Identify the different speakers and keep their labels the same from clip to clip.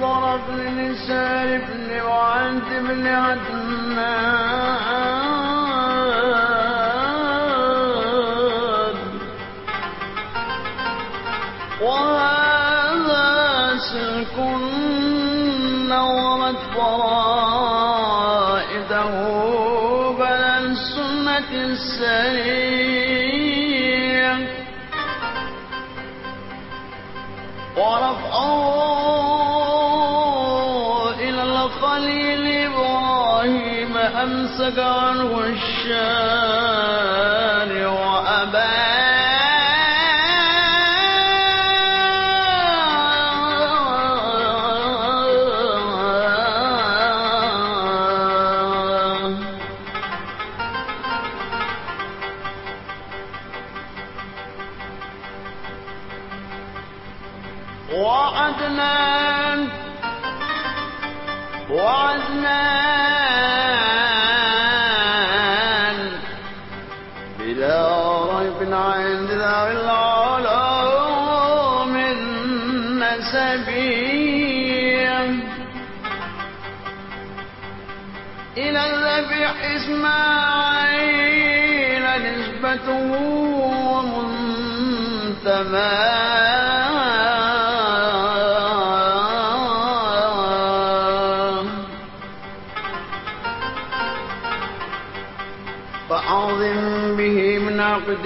Speaker 1: بن نسار بن وعد بن عدنان. وهذا سلك نورت فرائده بل السنة السريع ورفعه الخليل إبراهيم أمسك عنه الشارع أباه وعدنان وعدنان بلا ريب عند ذوي العلوم النسبية. إلى الذبيح إسماعيل نسبته ومنتماة. به من عقد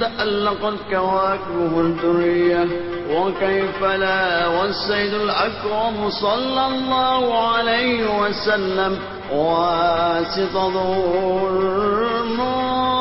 Speaker 1: تألقت كواكبه الدرية وكيف لا؟ والسيد الأكرم صلى الله عليه وسلم. واسط ذو المنصب